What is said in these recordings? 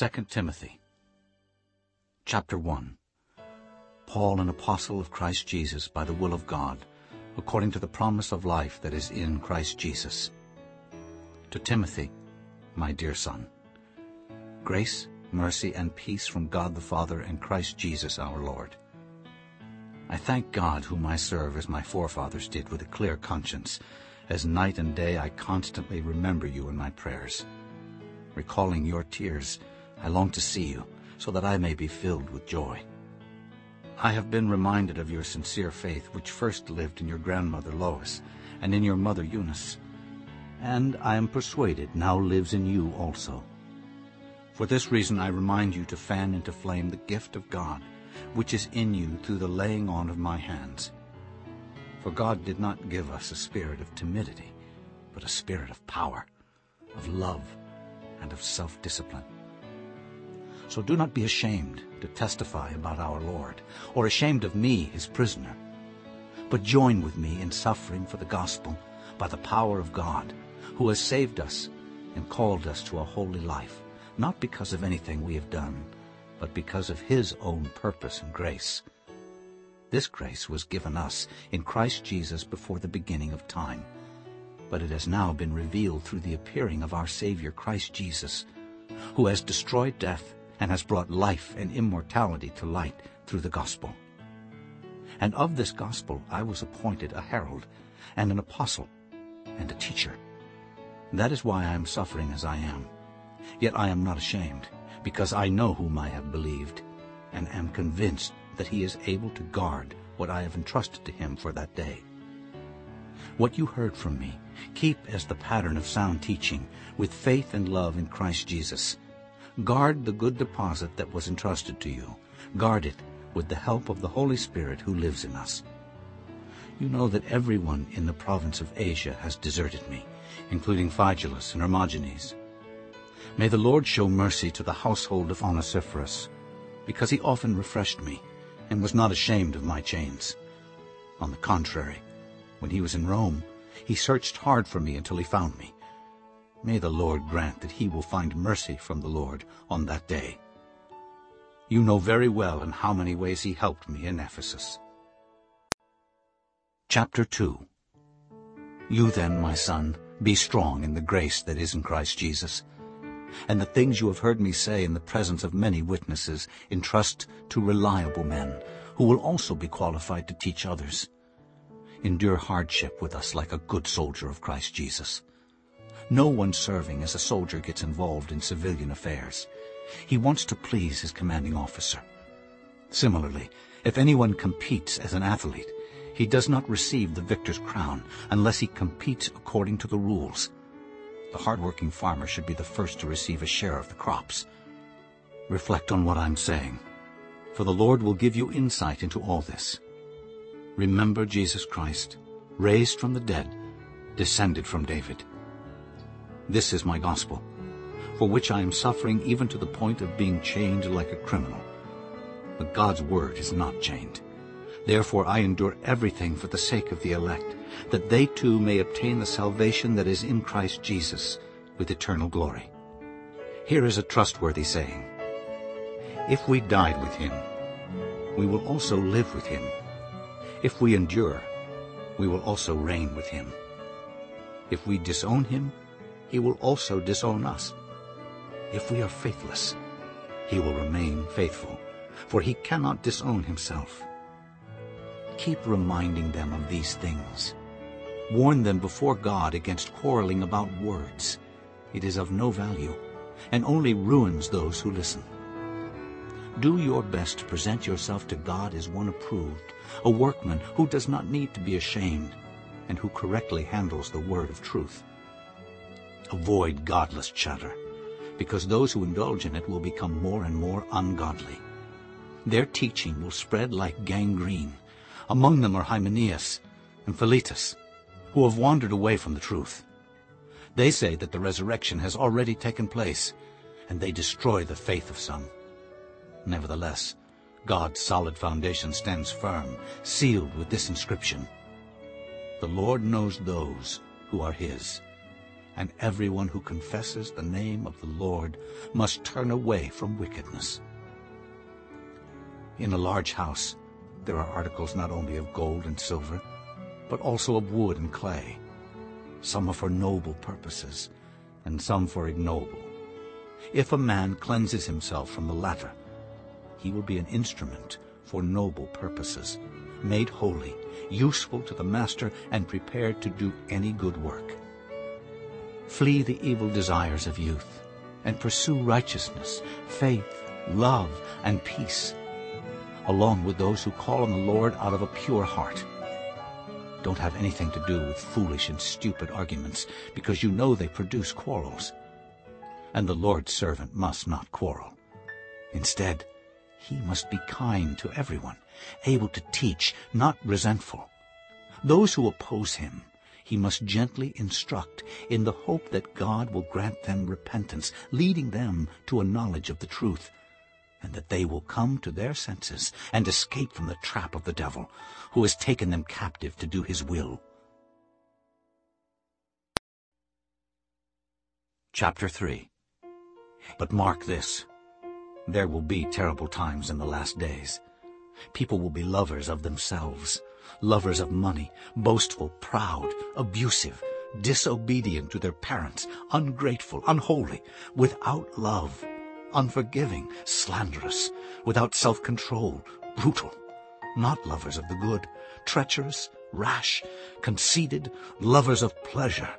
2 Timothy Chapter 1 Paul, an apostle of Christ Jesus by the will of God, according to the promise of life that is in Christ Jesus. To Timothy, my dear son, grace, mercy, and peace from God the Father and Christ Jesus our Lord. I thank God whom I serve as my forefathers did with a clear conscience, as night and day I constantly remember you in my prayers. Recalling your tears, I long to see you, so that I may be filled with joy. I have been reminded of your sincere faith, which first lived in your grandmother Lois and in your mother Eunice, and I am persuaded now lives in you also. For this reason I remind you to fan into flame the gift of God, which is in you through the laying on of my hands. For God did not give us a spirit of timidity, but a spirit of power, of love, and of self-discipline. So do not be ashamed to testify about our Lord, or ashamed of me, his prisoner. But join with me in suffering for the gospel by the power of God, who has saved us and called us to a holy life, not because of anything we have done, but because of his own purpose and grace. This grace was given us in Christ Jesus before the beginning of time, but it has now been revealed through the appearing of our Savior Christ Jesus, who has destroyed death and has brought life and immortality to light through the gospel. And of this gospel I was appointed a herald and an apostle and a teacher. That is why I am suffering as I am. Yet I am not ashamed, because I know whom I have believed, and am convinced that he is able to guard what I have entrusted to him for that day. What you heard from me, keep as the pattern of sound teaching, with faith and love in Christ Jesus. Guard the good deposit that was entrusted to you. Guard it with the help of the Holy Spirit who lives in us. You know that everyone in the province of Asia has deserted me, including Phygelus and Hermogenes. May the Lord show mercy to the household of Onesiphorus, because he often refreshed me and was not ashamed of my chains. On the contrary, when he was in Rome, he searched hard for me until he found me. May the Lord grant that he will find mercy from the Lord on that day. You know very well in how many ways he helped me in Ephesus. Chapter 2 You then, my son, be strong in the grace that is in Christ Jesus. And the things you have heard me say in the presence of many witnesses entrust to reliable men, who will also be qualified to teach others. Endure hardship with us like a good soldier of Christ Jesus. No one serving as a soldier gets involved in civilian affairs. He wants to please his commanding officer. Similarly, if anyone competes as an athlete, he does not receive the victor's crown unless he competes according to the rules. The hardworking farmer should be the first to receive a share of the crops. Reflect on what I'm saying, for the Lord will give you insight into all this. Remember Jesus Christ, raised from the dead, descended from David. This is my gospel, for which I am suffering even to the point of being chained like a criminal. But God's word is not chained. Therefore I endure everything for the sake of the elect, that they too may obtain the salvation that is in Christ Jesus with eternal glory. Here is a trustworthy saying. If we died with him, we will also live with him. If we endure, we will also reign with him. If we disown him, he will also disown us. If we are faithless, he will remain faithful, for he cannot disown himself. Keep reminding them of these things. Warn them before God against quarreling about words. It is of no value, and only ruins those who listen. Do your best to present yourself to God as one approved, a workman who does not need to be ashamed, and who correctly handles the word of truth. Avoid godless chatter, because those who indulge in it will become more and more ungodly. Their teaching will spread like gangrene. Among them are Hymenaeus and Philetus, who have wandered away from the truth. They say that the resurrection has already taken place, and they destroy the faith of some. Nevertheless, God's solid foundation stands firm, sealed with this inscription. The Lord knows those who are his. And everyone who confesses the name of the Lord must turn away from wickedness. In a large house there are articles not only of gold and silver, but also of wood and clay. Some are for noble purposes, and some for ignoble. If a man cleanses himself from the latter, he will be an instrument for noble purposes, made holy, useful to the master, and prepared to do any good work. Flee the evil desires of youth, and pursue righteousness, faith, love, and peace, along with those who call on the Lord out of a pure heart. Don't have anything to do with foolish and stupid arguments, because you know they produce quarrels. And the Lord's servant must not quarrel. Instead, he must be kind to everyone, able to teach, not resentful. Those who oppose him he must gently instruct in the hope that God will grant them repentance, leading them to a knowledge of the truth, and that they will come to their senses and escape from the trap of the devil, who has taken them captive to do his will. Chapter 3 But mark this, there will be terrible times in the last days. People will be lovers of themselves, lovers of money, boastful, proud, abusive, disobedient to their parents, ungrateful, unholy, without love, unforgiving, slanderous, without self-control, brutal, not lovers of the good, treacherous, rash, conceited, lovers of pleasure,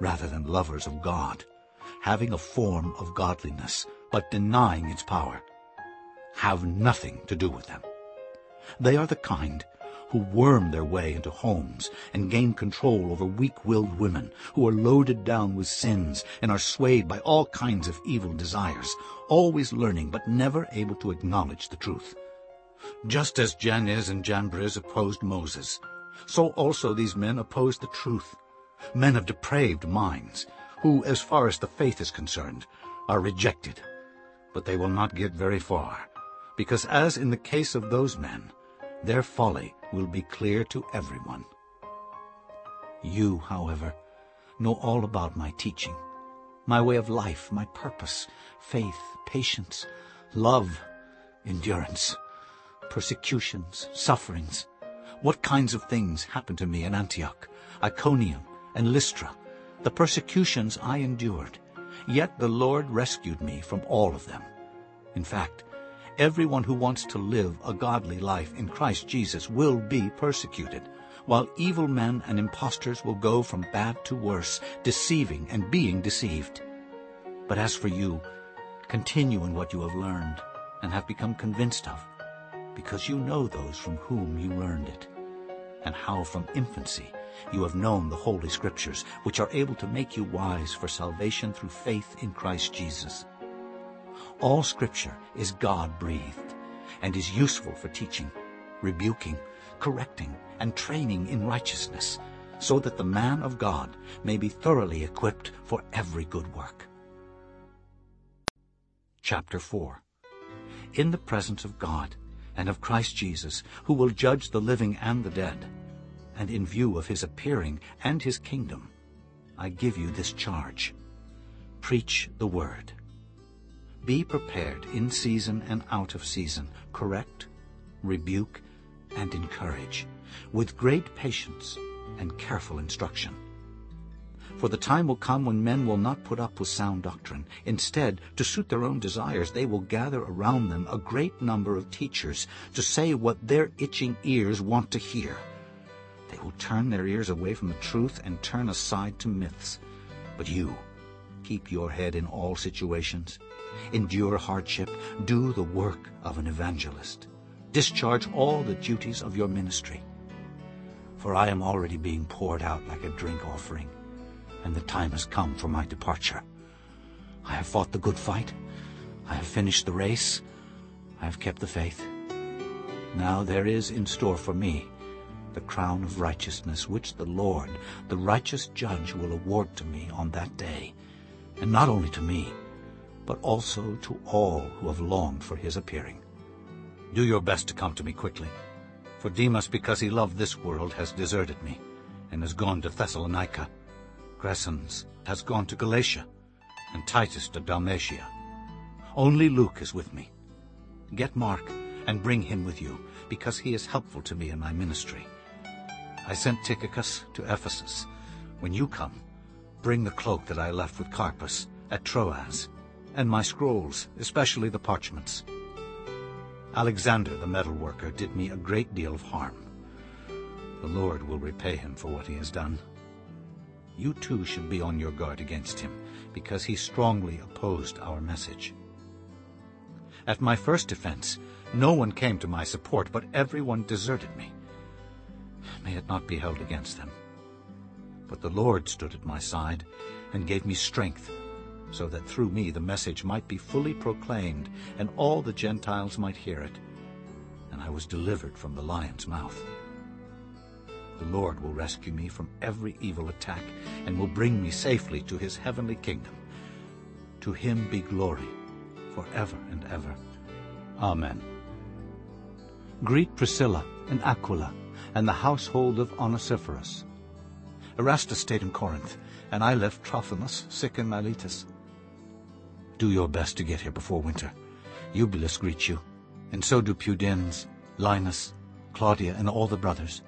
rather than lovers of God, having a form of godliness, but denying its power. Have nothing to do with them. They are the kind who worm their way into homes and gain control over weak-willed women who are loaded down with sins and are swayed by all kinds of evil desires, always learning but never able to acknowledge the truth. Just as Jannes and Jambres opposed Moses, so also these men oppose the truth, men of depraved minds, who, as far as the faith is concerned, are rejected. But they will not get very far, because as in the case of those men, their folly will be clear to everyone. You, however, know all about my teaching, my way of life, my purpose, faith, patience, love, endurance, persecutions, sufferings, what kinds of things happened to me in Antioch, Iconium, and Lystra, the persecutions I endured, yet the Lord rescued me from all of them. In fact, Everyone who wants to live a godly life in Christ Jesus will be persecuted, while evil men and impostors will go from bad to worse, deceiving and being deceived. But as for you, continue in what you have learned and have become convinced of, because you know those from whom you learned it, and how from infancy you have known the Holy Scriptures, which are able to make you wise for salvation through faith in Christ Jesus. All Scripture is God-breathed and is useful for teaching, rebuking, correcting, and training in righteousness, so that the man of God may be thoroughly equipped for every good work. Chapter 4 In the presence of God and of Christ Jesus, who will judge the living and the dead, and in view of his appearing and his kingdom, I give you this charge. Preach the word. Be prepared in season and out of season, correct, rebuke, and encourage, with great patience and careful instruction. For the time will come when men will not put up with sound doctrine. Instead, to suit their own desires, they will gather around them a great number of teachers to say what their itching ears want to hear. They will turn their ears away from the truth and turn aside to myths. But you, keep your head in all situations, endure hardship, do the work of an evangelist, discharge all the duties of your ministry. For I am already being poured out like a drink offering, and the time has come for my departure. I have fought the good fight. I have finished the race. I have kept the faith. Now there is in store for me the crown of righteousness, which the Lord, the righteous judge, will award to me on that day, and not only to me, but also to all who have longed for his appearing. Do your best to come to me quickly, for Demas, because he loved this world, has deserted me and has gone to Thessalonica. Crescens, has gone to Galatia, and Titus to Dalmatia. Only Luke is with me. Get Mark and bring him with you, because he is helpful to me in my ministry. I sent Tychicus to Ephesus. When you come, bring the cloak that I left with Carpus at Troas, and my scrolls, especially the parchments. Alexander the metalworker did me a great deal of harm. The Lord will repay him for what he has done. You too should be on your guard against him, because he strongly opposed our message. At my first defense, no one came to my support, but everyone deserted me. May it not be held against them. But the Lord stood at my side and gave me strength, so that through me the message might be fully proclaimed, and all the Gentiles might hear it. And I was delivered from the lion's mouth. The Lord will rescue me from every evil attack, and will bring me safely to his heavenly kingdom. To him be glory forever and ever. Amen. Greet Priscilla and Aquila and the household of Onesiphorus. Erastus stayed in Corinth, and I left Trophimus sick in Miletus. Do your best to get here before winter. Eubulus greets you, and so do Pudens, Linus, Claudia, and all the brothers.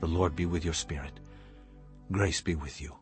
The Lord be with your spirit. Grace be with you.